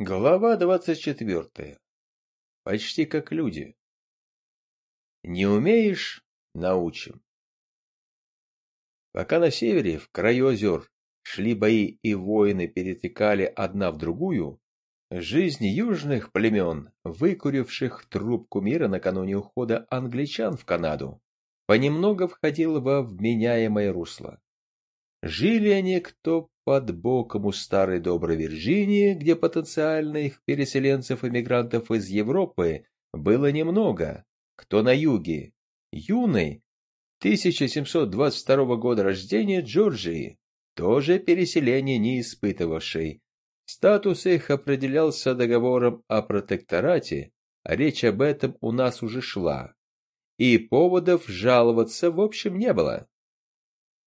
Глава двадцать четвертая. Почти как люди. Не умеешь – научим. Пока на севере, в краю озер, шли бои и воины перетекали одна в другую, жизнь южных племен, выкуривших трубку мира накануне ухода англичан в Канаду, понемногу входила во вменяемое русло. Жили они кто под боком у старой доброй Вирджинии, где потенциальных переселенцев-иммигрантов из Европы было немного, кто на юге, юный, 1722 года рождения Джорджии, тоже переселение не испытывавший. Статус их определялся договором о протекторате, речь об этом у нас уже шла. И поводов жаловаться в общем не было.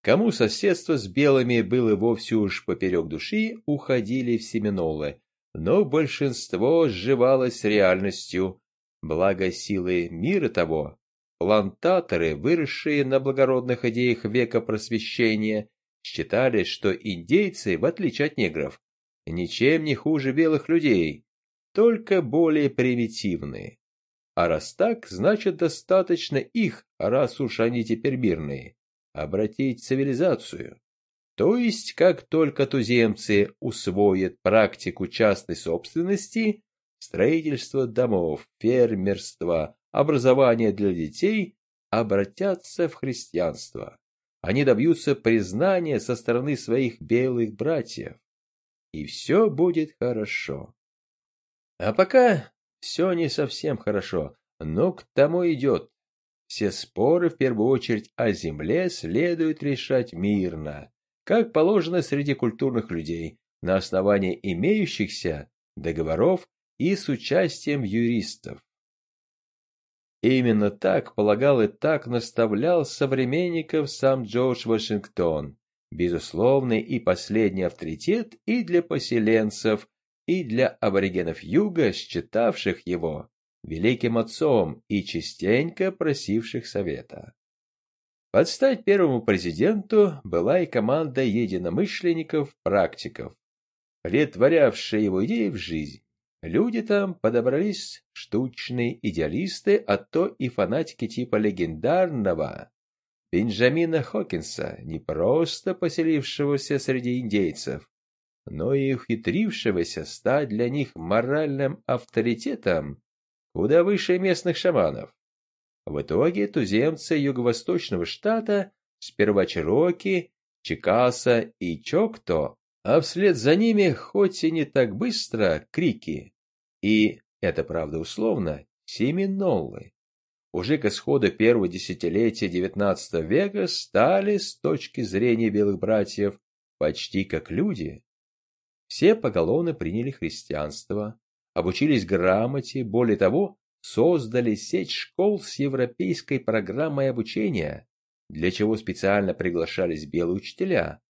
Кому соседство с белыми было вовсе уж поперек души, уходили в Семенолы, но большинство сживалось реальностью, благо силы мира того. Плантаторы, выросшие на благородных идеях века просвещения, считали, что индейцы, в отличие от негров, ничем не хуже белых людей, только более примитивные. А раз так, значит достаточно их, раз уж они теперь мирные обратить цивилизацию. То есть, как только туземцы усвоят практику частной собственности, строительство домов, фермерство, образование для детей обратятся в христианство. Они добьются признания со стороны своих белых братьев. И все будет хорошо. А пока все не совсем хорошо, но к тому идет. Все споры, в первую очередь, о земле следует решать мирно, как положено среди культурных людей, на основании имеющихся договоров и с участием юристов. Именно так полагал и так наставлял современников сам Джордж Вашингтон, безусловный и последний авторитет и для поселенцев, и для аборигенов Юга, считавших его великим отцом и частенько просивших совета. Под стать первому президенту была и команда единомышленников-практиков, претворявшая его идеи в жизнь. Люди там подобрались штучные идеалисты, а то и фанатики типа легендарного Бенджамина Хокинса, не просто поселившегося среди индейцев, но и ухитрившегося стать для них моральным авторитетом куда выше местных шаманов. В итоге туземцы юго-восточного штата, сперва Чироки, Чикаса и Чокто, а вслед за ними, хоть и не так быстро, Крики, и, это правда условно, Семинолы, уже к исходу первого десятилетия XIX века стали, с точки зрения белых братьев, почти как люди. Все поголовно приняли христианство, обучились грамоте, более того, создали сеть школ с европейской программой обучения, для чего специально приглашались белые учителя.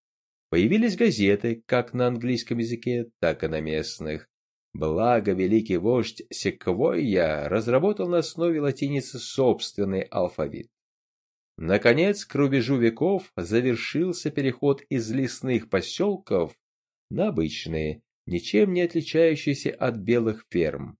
Появились газеты как на английском языке, так и на местных. Благо, великий вождь Секвойя разработал на основе латиницы собственный алфавит. Наконец, к рубежу веков завершился переход из лесных поселков на обычные, ничем не отличающиеся от белых ферм,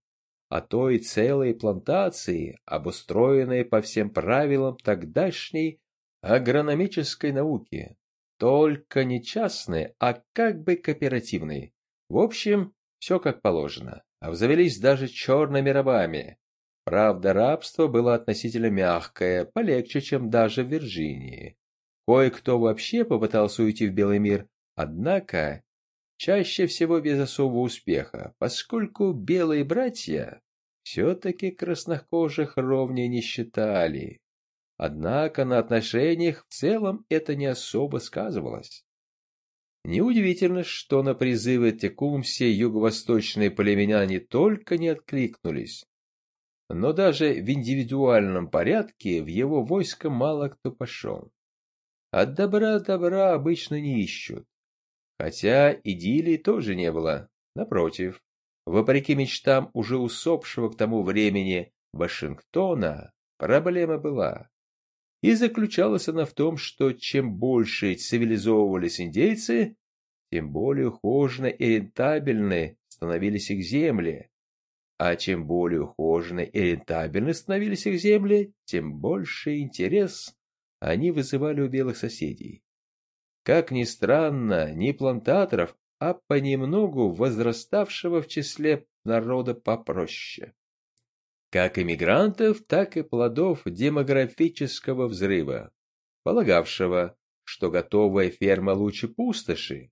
а то и целые плантации, обустроенные по всем правилам тогдашней агрономической науки, только не частные, а как бы кооперативные. В общем, все как положено, обзавелись даже черными рабами. Правда, рабство было относительно мягкое, полегче, чем даже в Вирджинии. Кое-кто вообще попытался уйти в белый мир, однако чаще всего без особого успеха, поскольку белые братья все-таки краснокожих ровнее не считали. Однако на отношениях в целом это не особо сказывалось. Неудивительно, что на призывы Текумси юго-восточные племена не только не откликнулись, но даже в индивидуальном порядке в его войско мало кто пошел. От добра добра обычно не ищут. Хотя идиллии тоже не было. Напротив, вопреки мечтам уже усопшего к тому времени Вашингтона, проблема была. И заключалась она в том, что чем больше цивилизовывались индейцы, тем более ухоженно и рентабельны становились их земли, а чем более ухоженной и рентабельны становились их земли, тем больше интерес они вызывали у белых соседей. Как ни странно, не плантаторов, а понемногу возраставшего в числе народа попроще. Как иммигрантов, так и плодов демографического взрыва, полагавшего, что готовая ферма лучше пустоши,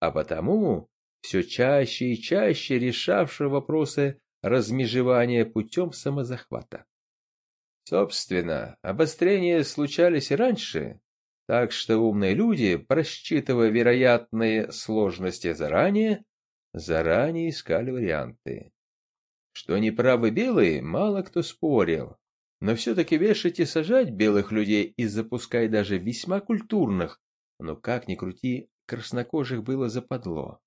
а потому все чаще и чаще решавшего вопросы размежевания путем самозахвата. Собственно, обострения случались раньше, так что умные люди, просчитывая вероятные сложности заранее, заранее искали варианты. Что неправы белые, мало кто спорил, но все-таки вешать и сажать белых людей и запускать даже весьма культурных, но как ни крути, краснокожих было западло.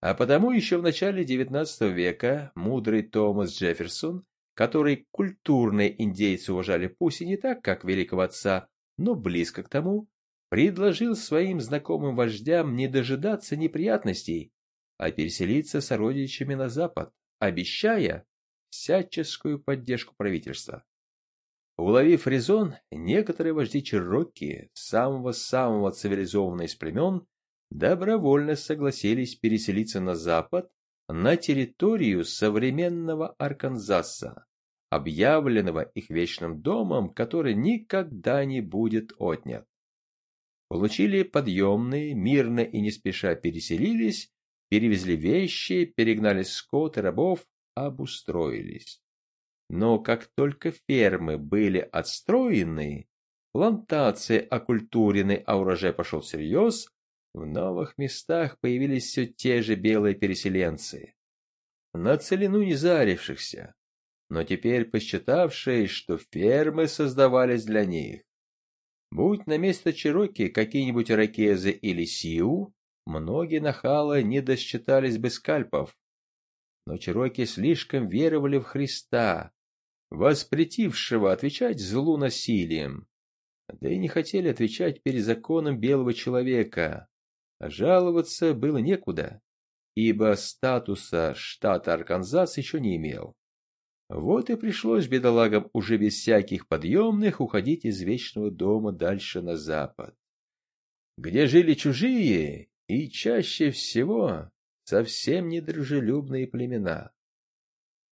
А потому еще в начале XIX века мудрый Томас Джефферсон, который культурные индейцы уважали пусть и не так, как великого отца, но близко к тому, предложил своим знакомым вождям не дожидаться неприятностей, а переселиться с родичами на запад, обещая всяческую поддержку правительства. Уловив резон, некоторые вожди Черокки, самого-самого цивилизованного из племен, добровольно согласились переселиться на запад, на территорию современного Арканзаса, объявленного их вечным домом, который никогда не будет отнят. Получили подъемные, мирно и не спеша переселились, перевезли вещи, перегнали скот и рабов, обустроились. Но как только фермы были отстроены, плантации окультурены, а урожай пошел всерьез, в новых местах появились все те же белые переселенцы. На целину не зарившихся, но теперь посчитавшие, что фермы создавались для них. Будь на место Чироки какие-нибудь ракезы или сиу, многие нахалы не досчитались бы скальпов. Но Чироки слишком веровали в Христа, воспретившего отвечать злу насилием, да и не хотели отвечать перед законом белого человека. Жаловаться было некуда, ибо статуса штата Арканзас еще не имел. Вот и пришлось бедолагам уже без всяких подъемных уходить из вечного дома дальше на запад, где жили чужие и чаще всего совсем недружелюбные племена.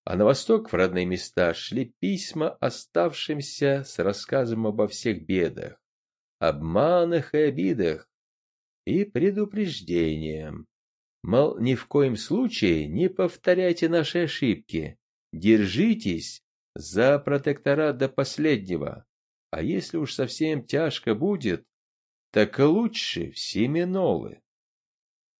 А на восток в родные места шли письма оставшимся с рассказом обо всех бедах, обманах и обидах, и предупреждением. Мол, ни в коем случае не повторяйте наши ошибки, Держитесь за протекторат до последнего, а если уж совсем тяжко будет, так лучше в семинолы.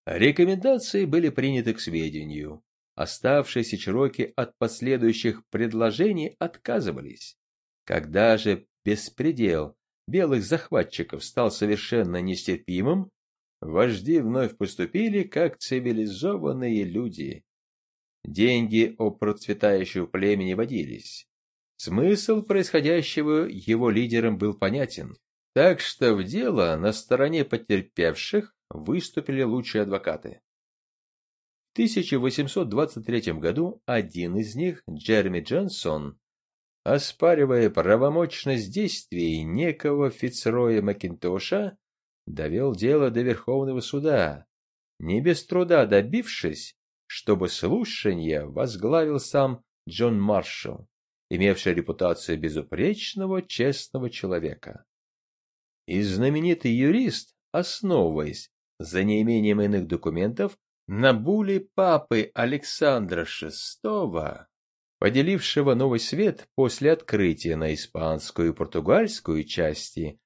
Рекомендации были приняты к сведению. Оставшиеся чироки от последующих предложений отказывались. Когда же беспредел белых захватчиков стал совершенно нестерпимым, вожди вновь поступили как цивилизованные люди Деньги о процветающего племени водились. Смысл происходящего его лидерам был понятен, так что в дело на стороне потерпевших выступили лучшие адвокаты. В 1823 году один из них, Джереми Джонсон, оспаривая правомочность действий некого Фицроя Макинтоша, довел дело до Верховного суда, не без труда добившись, чтобы слушание возглавил сам Джон Маршалл, имевший репутацию безупречного, честного человека. И знаменитый юрист, основываясь за неимением иных документов на буле папы Александра VI, поделившего новый свет после открытия на испанскую и португальскую части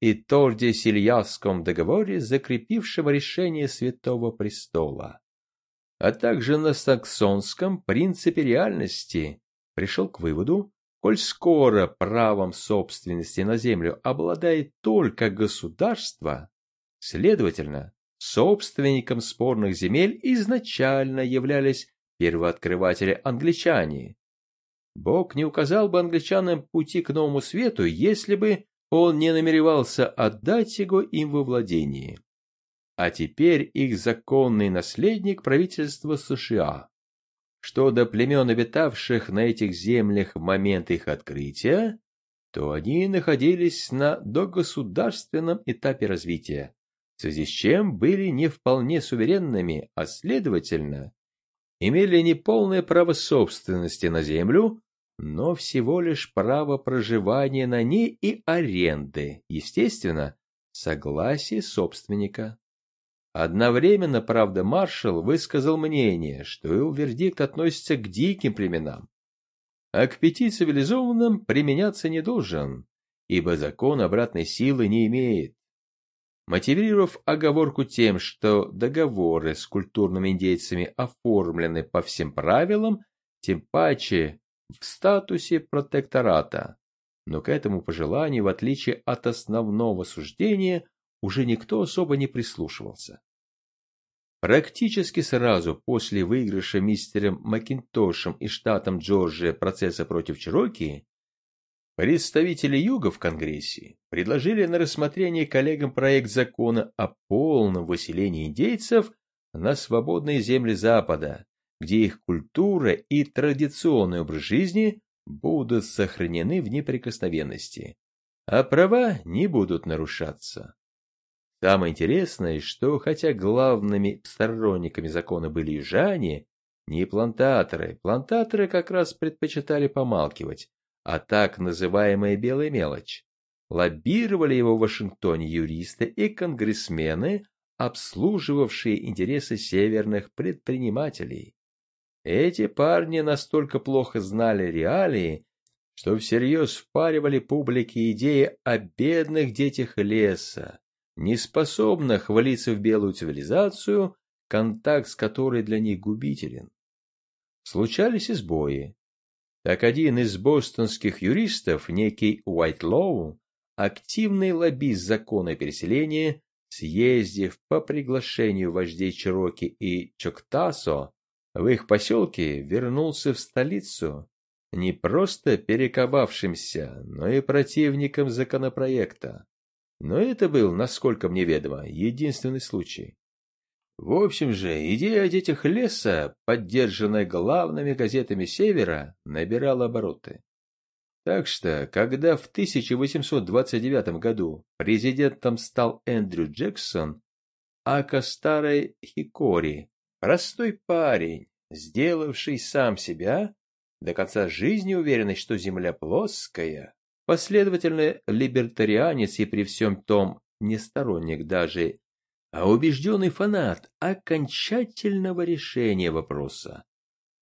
и Торде-Сильяском договоре, закрепившего решение Святого Престола а также на саксонском принципе реальности, пришел к выводу, коль скоро правом собственности на землю обладает только государство, следовательно, собственником спорных земель изначально являлись первооткрыватели-англичане. Бог не указал бы англичанам пути к новому свету, если бы он не намеревался отдать его им во владение. А теперь их законный наследник правительства США. Что до племен, обитавших на этих землях в момент их открытия, то они находились на догосударственном этапе развития, в связи с чем были не вполне суверенными, а следовательно, имели не полное право собственности на землю, но всего лишь право проживания на ней и аренды, естественно, согласие собственника. Одновременно, правда, маршал высказал мнение, что его вердикт относится к диким племенам, а к пяти цивилизованным применяться не должен, ибо закон обратной силы не имеет. Мотивировав оговорку тем, что договоры с культурными индейцами оформлены по всем правилам, тем паче в статусе протектората. Но к этому пожеланию, в отличие от основного суждения, уже никто особо не прислушивался. Практически сразу после выигрыша мистером Макинтошем и штатом Джорджия процесса против Чироки, представители Юга в Конгрессе предложили на рассмотрение коллегам проект закона о полном выселении индейцев на свободные земли Запада, где их культура и традиционный образ жизни будут сохранены в неприкосновенности, а права не будут нарушаться. Самое интересное, что хотя главными сторонниками закона были южане, не плантаторы, плантаторы как раз предпочитали помалкивать, а так называемая белая мелочь. Лоббировали его в Вашингтоне юристы и конгрессмены, обслуживавшие интересы северных предпринимателей. Эти парни настолько плохо знали реалии, что всерьез впаривали публике идеи о бедных детях леса, не способна хвалиться в белую цивилизацию, контакт с которой для них губителен. Случались и сбои. Так один из бостонских юристов, некий Уайтлоу, активный лоббист закона переселения, съездив по приглашению вождей Чироки и Чоктасо, в их поселке вернулся в столицу, не просто перековавшимся, но и противником законопроекта. Но это был, насколько мне ведомо, единственный случай. В общем же, идея о детях леса, поддержанная главными газетами Севера, набирала обороты. Так что, когда в 1829 году президентом стал Эндрю Джексон, Ака старой Хикори, простой парень, сделавший сам себя, до конца жизни уверенный, что земля плоская, Последовательный либертарианец и при всем том не сторонник даже, а убежденный фанат окончательного решения вопроса.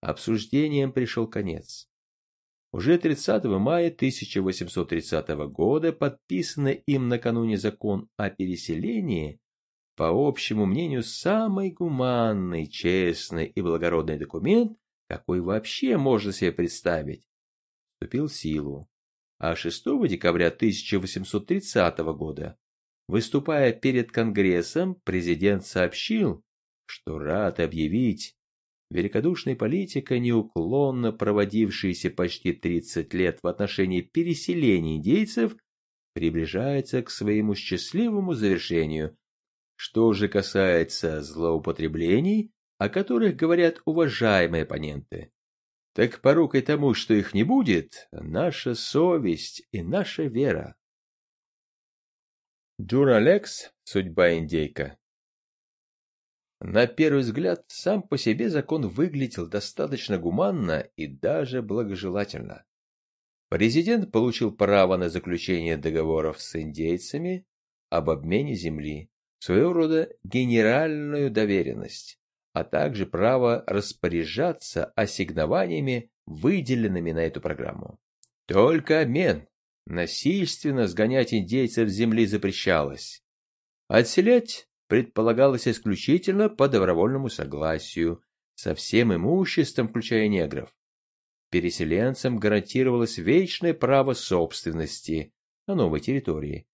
Обсуждением пришел конец. Уже 30 мая 1830 года подписанный им накануне закон о переселении, по общему мнению, самый гуманный, честный и благородный документ, какой вообще можно себе представить, вступил в силу а 6 декабря 1830 года, выступая перед Конгрессом, президент сообщил, что рад объявить, великодушная политика, неуклонно проводившаяся почти 30 лет в отношении переселения индейцев, приближается к своему счастливому завершению. Что же касается злоупотреблений, о которых говорят уважаемые оппоненты, так порукой тому, что их не будет, наша совесть и наша вера. Джуралекс – судьба индейка. На первый взгляд, сам по себе закон выглядел достаточно гуманно и даже благожелательно. Президент получил право на заключение договоров с индейцами об обмене земли, своего рода генеральную доверенность а также право распоряжаться ассигнованиями, выделенными на эту программу. Только обмен. Насильственно сгонять индейцев с земли запрещалось. Отселять предполагалось исключительно по добровольному согласию, со всем имуществом, включая негров. Переселенцам гарантировалось вечное право собственности на новой территории,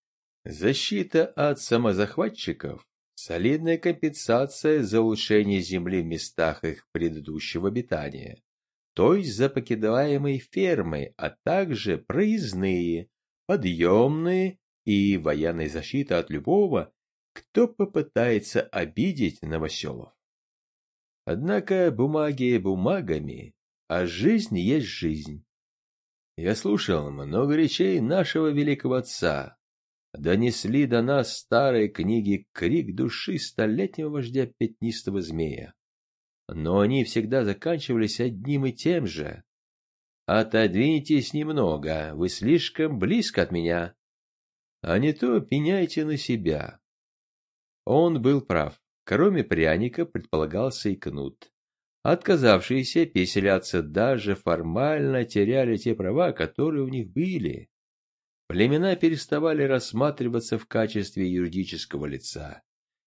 защита от самозахватчиков солидная компенсация за улучшение земли в местах их предыдущего обитания, то есть за покидаемые фермы, а также проездные, подъемные и военная защита от любого, кто попытается обидеть новоселов. Однако бумаги бумагами, а жизнь есть жизнь. Я слушал много речей нашего великого отца. Донесли до нас старые книги крик души столетнего вождя пятнистого змея. Но они всегда заканчивались одним и тем же. «Отодвиньтесь немного, вы слишком близко от меня, а не то пеняйте на себя». Он был прав. Кроме пряника предполагался и кнут. Отказавшиеся переселяться даже формально теряли те права, которые у них были. Племена переставали рассматриваться в качестве юридического лица.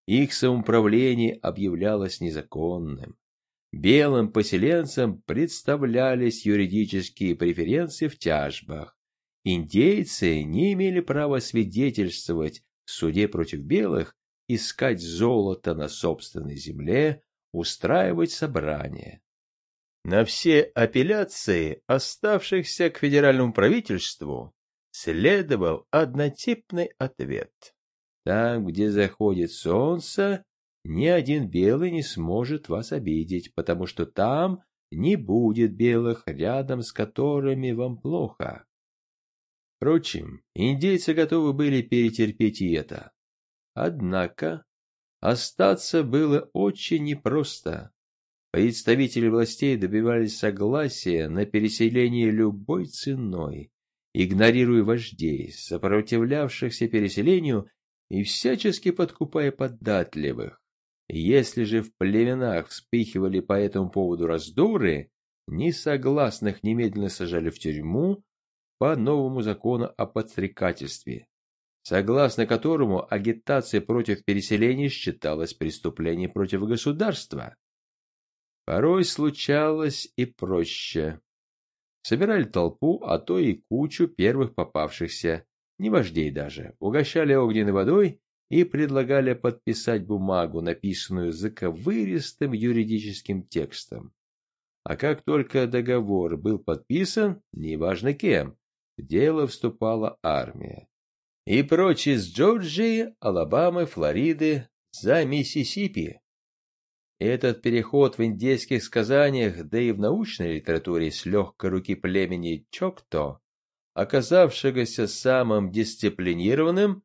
Их самоуправление объявлялось незаконным. Белым поселенцам представлялись юридические преференции в тяжбах. Индейцы не имели права свидетельствовать в суде против белых, искать золото на собственной земле, устраивать собрания. На все апелляции, оставшихся к федеральному правительству, следовал однотипный ответ. Там, где заходит солнце, ни один белый не сможет вас обидеть, потому что там не будет белых, рядом с которыми вам плохо. Впрочем, индейцы готовы были перетерпеть и это. Однако Остаться было очень непросто. Представители властей добивались согласия на переселение любой ценой, игнорируя вождей, сопротивлявшихся переселению и всячески подкупая податливых. Если же в племенах вспыхивали по этому поводу раздоры, несогласных немедленно сажали в тюрьму по новому закону о подстрекательстве согласно которому агитация против переселения считалась преступлением против государства. Порой случалось и проще. Собирали толпу, а то и кучу первых попавшихся, не вождей даже, угощали огненной водой и предлагали подписать бумагу, написанную заковыристым юридическим текстом. А как только договор был подписан, неважно кем, в дело вступала армия и прочь из Джорджии, Алабамы, Флориды за Миссисипи. Этот переход в индейских сказаниях, да и в научной литературе с легкой руки племени Чокто, оказавшегося самым дисциплинированным,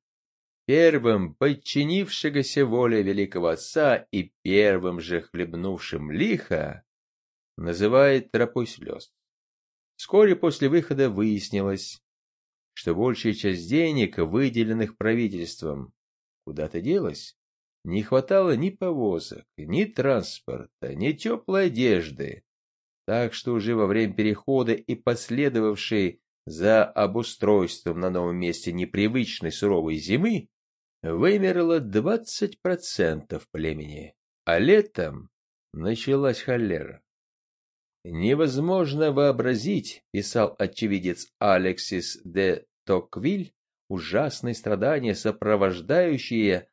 первым подчинившегося воле великого отца и первым же хлебнувшим лихо, называет тропой слез. Вскоре после выхода выяснилось, что большая часть денег, выделенных правительством, куда-то делась. Не хватало ни повозок, ни транспорта, ни теплой одежды. Так что уже во время перехода и последовавшей за обустройством на новом месте непривычной суровой зимы вымерло 20% племени, а летом началась холера. Невозможно вообразить, писал очевидец Алексис де Токвиль, ужасные страдания, сопровождающие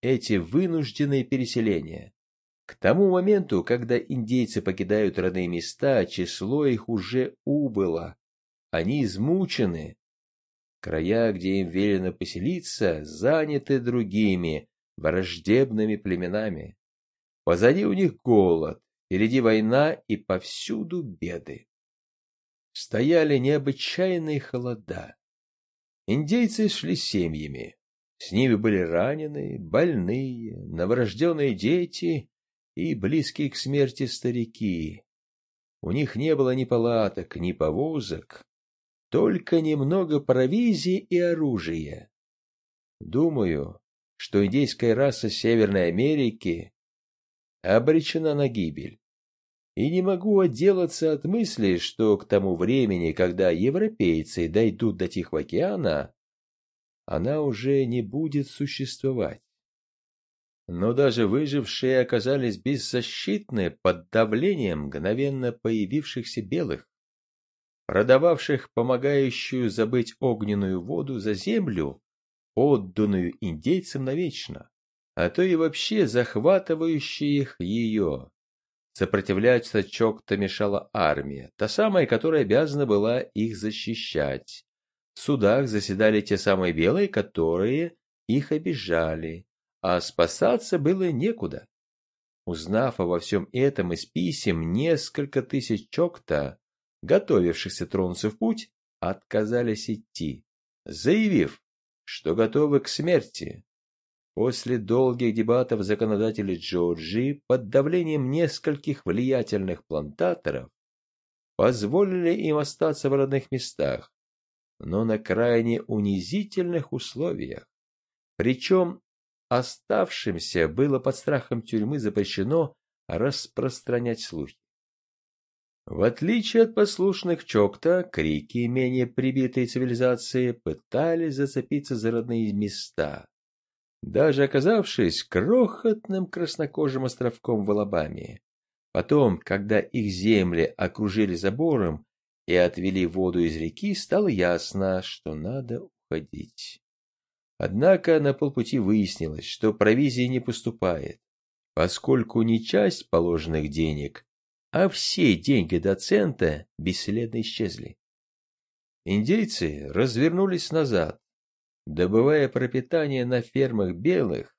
эти вынужденные переселения. К тому моменту, когда индейцы покидают родные места, число их уже убыло. Они измучены. Края, где им велено поселиться, заняты другими, враждебными племенами. Позади у них голод, Впереди война и повсюду беды. Стояли необычайные холода. Индейцы шли семьями. С ними были раненые, больные, новорожденные дети и близкие к смерти старики. У них не было ни палаток, ни повозок, только немного провизии и оружия. Думаю, что индейская раса Северной Америки обречена на гибель. И не могу отделаться от мысли, что к тому времени, когда европейцы дойдут до Тихого океана, она уже не будет существовать. Но даже выжившие оказались беззащитны под давлением мгновенно появившихся белых, продававших помогающую забыть огненную воду за землю, отданную индейцам навечно а то и вообще захватывающих ее. Сопротивляться Чокта мешала армия, та самая, которая обязана была их защищать. В судах заседали те самые белые, которые их обижали, а спасаться было некуда. Узнав обо всем этом из писем, несколько тысяч чокта, готовившихся тронуться в путь, отказались идти, заявив, что готовы к смерти. После долгих дебатов законодатели Джорджии под давлением нескольких влиятельных плантаторов позволили им остаться в родных местах, но на крайне унизительных условиях. Причем оставшимся было под страхом тюрьмы запрещено распространять слухи. В отличие от послушных Чокта, крики, менее прибитые цивилизации, пытались зацепиться за родные места, даже оказавшись крохотным краснокожим островком в Алабаме. Потом, когда их земли окружили забором и отвели воду из реки, стало ясно, что надо уходить. Однако на полпути выяснилось, что провизия не поступает, поскольку не часть положенных денег, а все деньги доцента бесследно исчезли. Индейцы развернулись назад, добывая пропитание на фермах белых.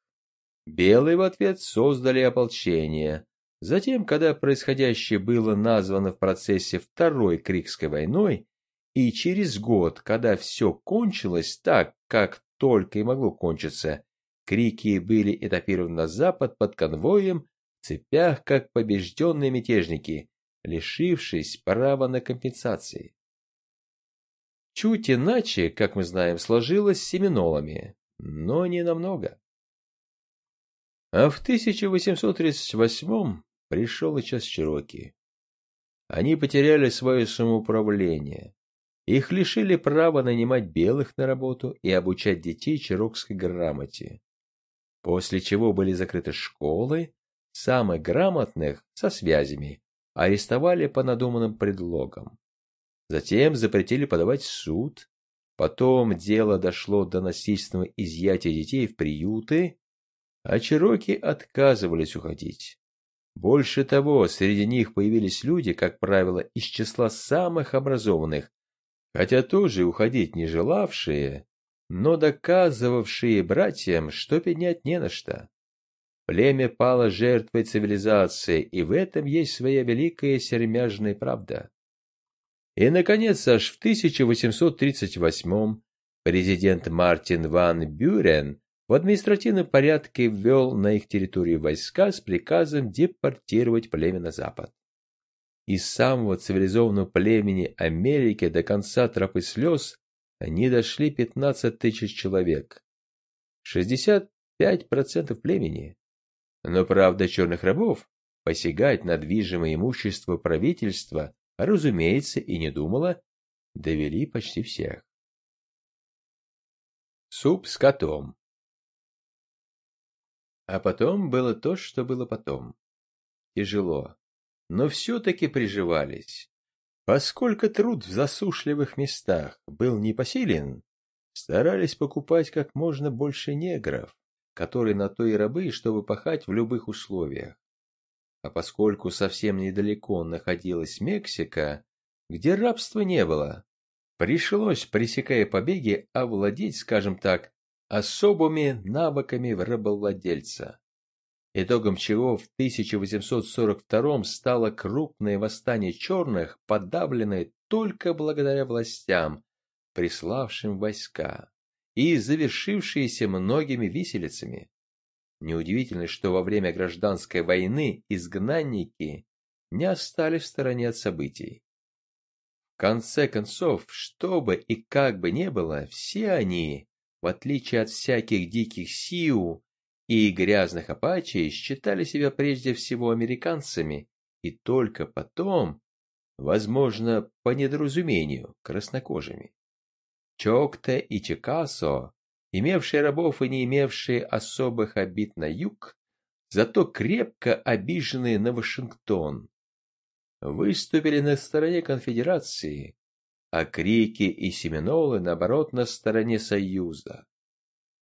Белые в ответ создали ополчение. Затем, когда происходящее было названо в процессе Второй Крикской войной, и через год, когда все кончилось так, как только и могло кончиться, крики были этапированы на запад под конвоем цепях, как побежденные мятежники, лишившись права на компенсации. Чуть иначе, как мы знаем, сложилось с семинолами, но не намного. А в 1838 пришел и час Чироки. Они потеряли свое самоуправление. Их лишили права нанимать белых на работу и обучать детей чирокской грамоте. После чего были закрыты школы, самых грамотных со связями арестовали по надуманным предлогам. Затем запретили подавать в суд. Потом дело дошло до насильственного изъятия детей в приюты, а чероки отказывались уходить. Больше того, среди них появились люди, как правило, из числа самых образованных, хотя тоже уходить не желавшие, но доказывавшие братьям, что поднять не на что. Племя пало жертвой цивилизации, и в этом есть своя великая сермяжная правда. И, наконец, аж в 1838 президент Мартин ван Бюрен в административном порядке ввел на их территорию войска с приказом депортировать племя на запад. Из самого цивилизованного племени Америки до конца тропы слез они дошли 15 тысяч человек. 65% племени но правда черных рабов посягать на движимое имущество правительства, разумеется, и не думала, довели почти всех. Суп с котом А потом было то, что было потом. Тяжело, но все-таки приживались. Поскольку труд в засушливых местах был непосилен, старались покупать как можно больше негров, которые на то и рабы, чтобы пахать в любых условиях. А поскольку совсем недалеко находилась Мексика, где рабства не было, пришлось, пресекая побеги, овладеть, скажем так, особыми навыками рабовладельца. Итогом чего в 1842 стало крупное восстание черных, подавленное только благодаря властям, приславшим войска и завершившиеся многими виселицами. Неудивительно, что во время гражданской войны изгнанники не остались в стороне от событий. В конце концов, что бы и как бы ни было, все они, в отличие от всяких диких сиу и грязных апачей, считали себя прежде всего американцами и только потом, возможно, по недоразумению, краснокожими. Чокте и Чикасо, имевшие рабов и не имевшие особых обид на юг, зато крепко обиженные на Вашингтон, выступили на стороне конфедерации, а крики и семинолы, наоборот, на стороне Союза.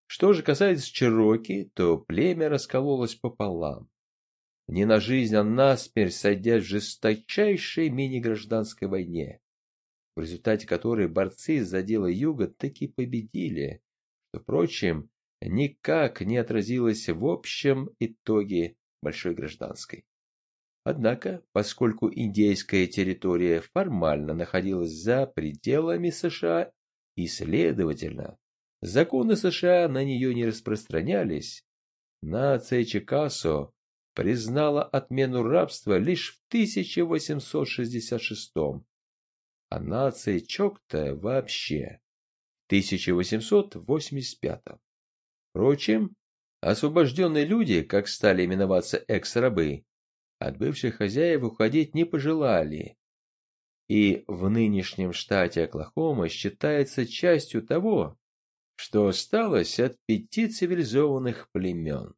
Что же касается Чероки, то племя раскололось пополам. Не на жизнь, а на смерть, сойдясь в жесточайшей мини-гражданской войне в результате которой борцы за дело Юга таки победили, что, впрочем, никак не отразилось в общем итоге Большой Гражданской. Однако, поскольку индейская территория формально находилась за пределами США и, следовательно, законы США на нее не распространялись, нация Чикасо признала отмену рабства лишь в 1866 а нация Чокта вообще в 1885 Впрочем, освобожденные люди, как стали именоваться экс-рабы, от бывших хозяев уходить не пожелали, и в нынешнем штате Оклахома считается частью того, что осталось от пяти цивилизованных племен.